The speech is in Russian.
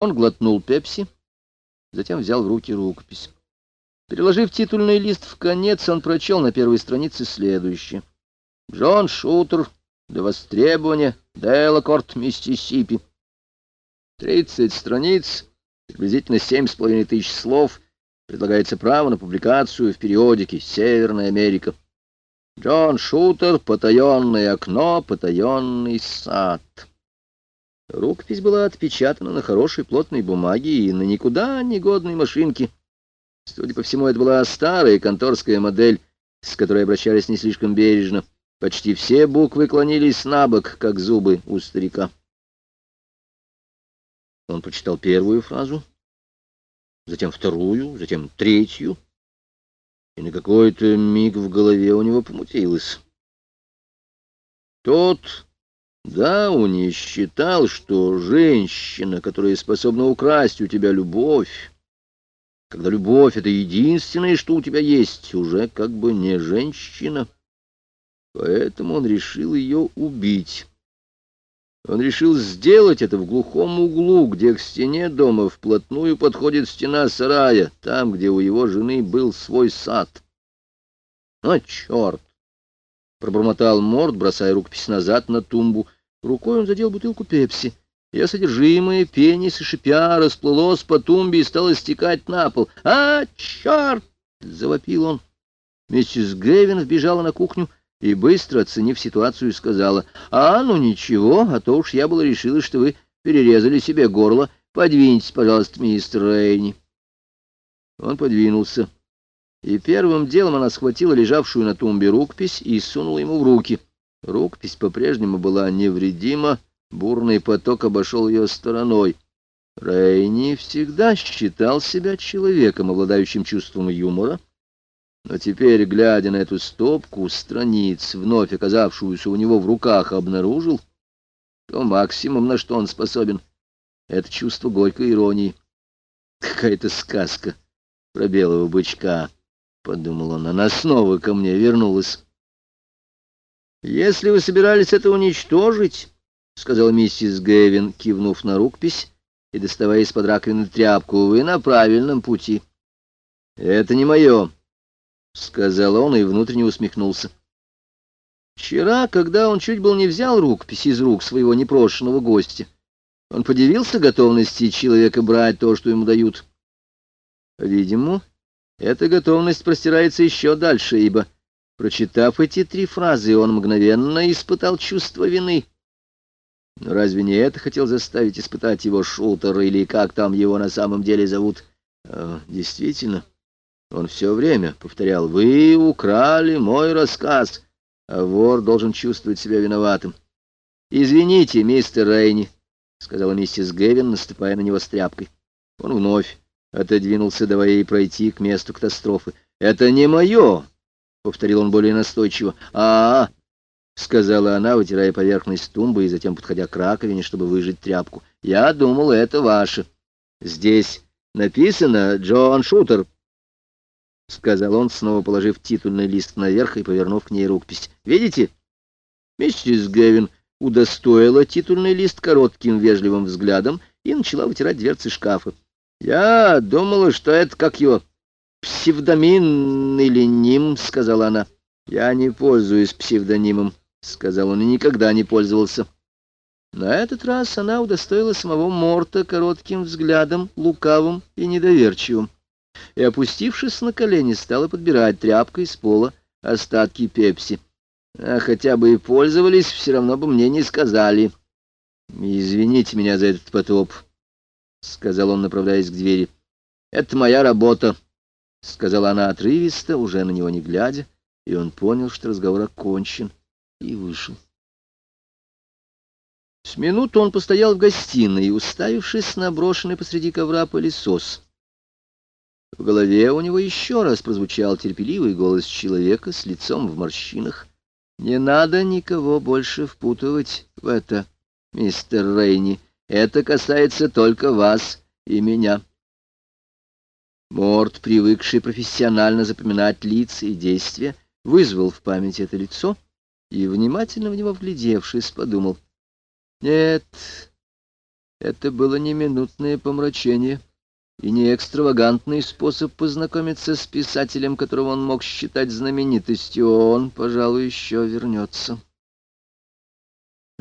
Он глотнул пепси, затем взял в руки рукопись. Переложив титульный лист в конец, он прочел на первой странице следующее. «Джон Шутер, до востребования, Делакорт, Миссисипи». Тридцать страниц, приблизительно семь с половиной тысяч слов. Предлагается право на публикацию в периодике «Северная Америка». Джон Шутер, потаенное окно, потаенный сад. Рукопись была отпечатана на хорошей плотной бумаге и на никуда негодной машинке. Судя по всему, это была старая конторская модель, с которой обращались не слишком бережно. Почти все буквы клонились на бок, как зубы у старика. Он прочитал первую фразу, затем вторую, затем третью, и на какой-то миг в голове у него помутилось. Тот Дауни считал, что женщина, которая способна украсть у тебя любовь, когда любовь — это единственное, что у тебя есть, уже как бы не женщина. Поэтому он решил ее убить. Он решил сделать это в глухом углу, где к стене дома вплотную подходит стена сарая, там, где у его жены был свой сад. «А, черт!» — пробормотал Морд, бросая рукопись назад на тумбу — Рукой он задел бутылку пепси. Ее содержимое, пенис и шипя, расплылось по тумбе и стало стекать на пол. «А, черт!» — завопил он. Миссис Гевин вбежала на кухню и, быстро оценив ситуацию, сказала, «А, ну ничего, а то уж я была решила, что вы перерезали себе горло. Подвиньтесь, пожалуйста, мистер Рейни». Он подвинулся, и первым делом она схватила лежавшую на тумбе рукопись и сунула ему в руки — Рукопись по-прежнему была невредима, бурный поток обошел ее стороной. Рейни всегда считал себя человеком, обладающим чувством юмора, но теперь, глядя на эту стопку страниц, вновь оказавшуюся у него в руках, обнаружил, то максимум, на что он способен, — это чувство горькой иронии. Какая-то сказка про белого бычка, — подумал он, — она снова ко мне вернулась. «Если вы собирались это уничтожить, — сказал миссис Гэвин, кивнув на рукопись и доставая из-под раковины тряпку, — вы на правильном пути». «Это не мое», — сказал он и внутренне усмехнулся. Вчера, когда он чуть был не взял рукопись из рук своего непрошенного гостя, он подивился готовности человека брать то, что ему дают. Видимо, эта готовность простирается еще дальше, ибо... Прочитав эти три фразы, он мгновенно испытал чувство вины. Но разве не это хотел заставить испытать его шутер, или как там его на самом деле зовут? А, действительно, он все время повторял «Вы украли мой рассказ», а вор должен чувствовать себя виноватым. «Извините, мистер Рейни», — сказала миссис Гевин, наступая на него с тряпкой. Он вновь отодвинулся, давая ей пройти к месту катастрофы. «Это не мое!» — повторил он более настойчиво. а, -а, сказала она, вытирая поверхность тумбы и затем подходя к раковине, чтобы выжать тряпку. «Я думал, это ваше. Здесь написано «Джон Шутер», — сказал он, снова положив титульный лист наверх и повернув к ней рукопись. «Видите?» Миссис Гевин удостоила титульный лист коротким вежливым взглядом и начала вытирать дверцы шкафа. «Я думала, что это как его «Псевдомин или ним», — сказала она. «Я не пользуюсь псевдонимом», — сказал он, — «и никогда не пользовался». На этот раз она удостоила самого Морта коротким взглядом, лукавым и недоверчивым, и, опустившись на колени, стала подбирать тряпкой с пола остатки пепси. А хотя бы и пользовались, все равно бы мне не сказали. «Извините меня за этот потоп», — сказал он, направляясь к двери. «Это моя работа», — сказала она отрывисто, уже на него не глядя, и он понял, что разговор окончен, и вышел. С минуту он постоял в гостиной, уставившись на брошенный посреди ковра пылесос. В голове у него еще раз прозвучал терпеливый голос человека с лицом в морщинах. «Не надо никого больше впутывать в это, мистер Рейни. Это касается только вас и меня». Морд, привыкший профессионально запоминать лица и действия, вызвал в памяти это лицо и, внимательно в него вглядевшись, подумал, «Нет, Это было не минутное помрачение и не экстравагантный способ познакомиться с писателем, которого он мог считать знаменитостью. Он, пожалуй, еще вернется.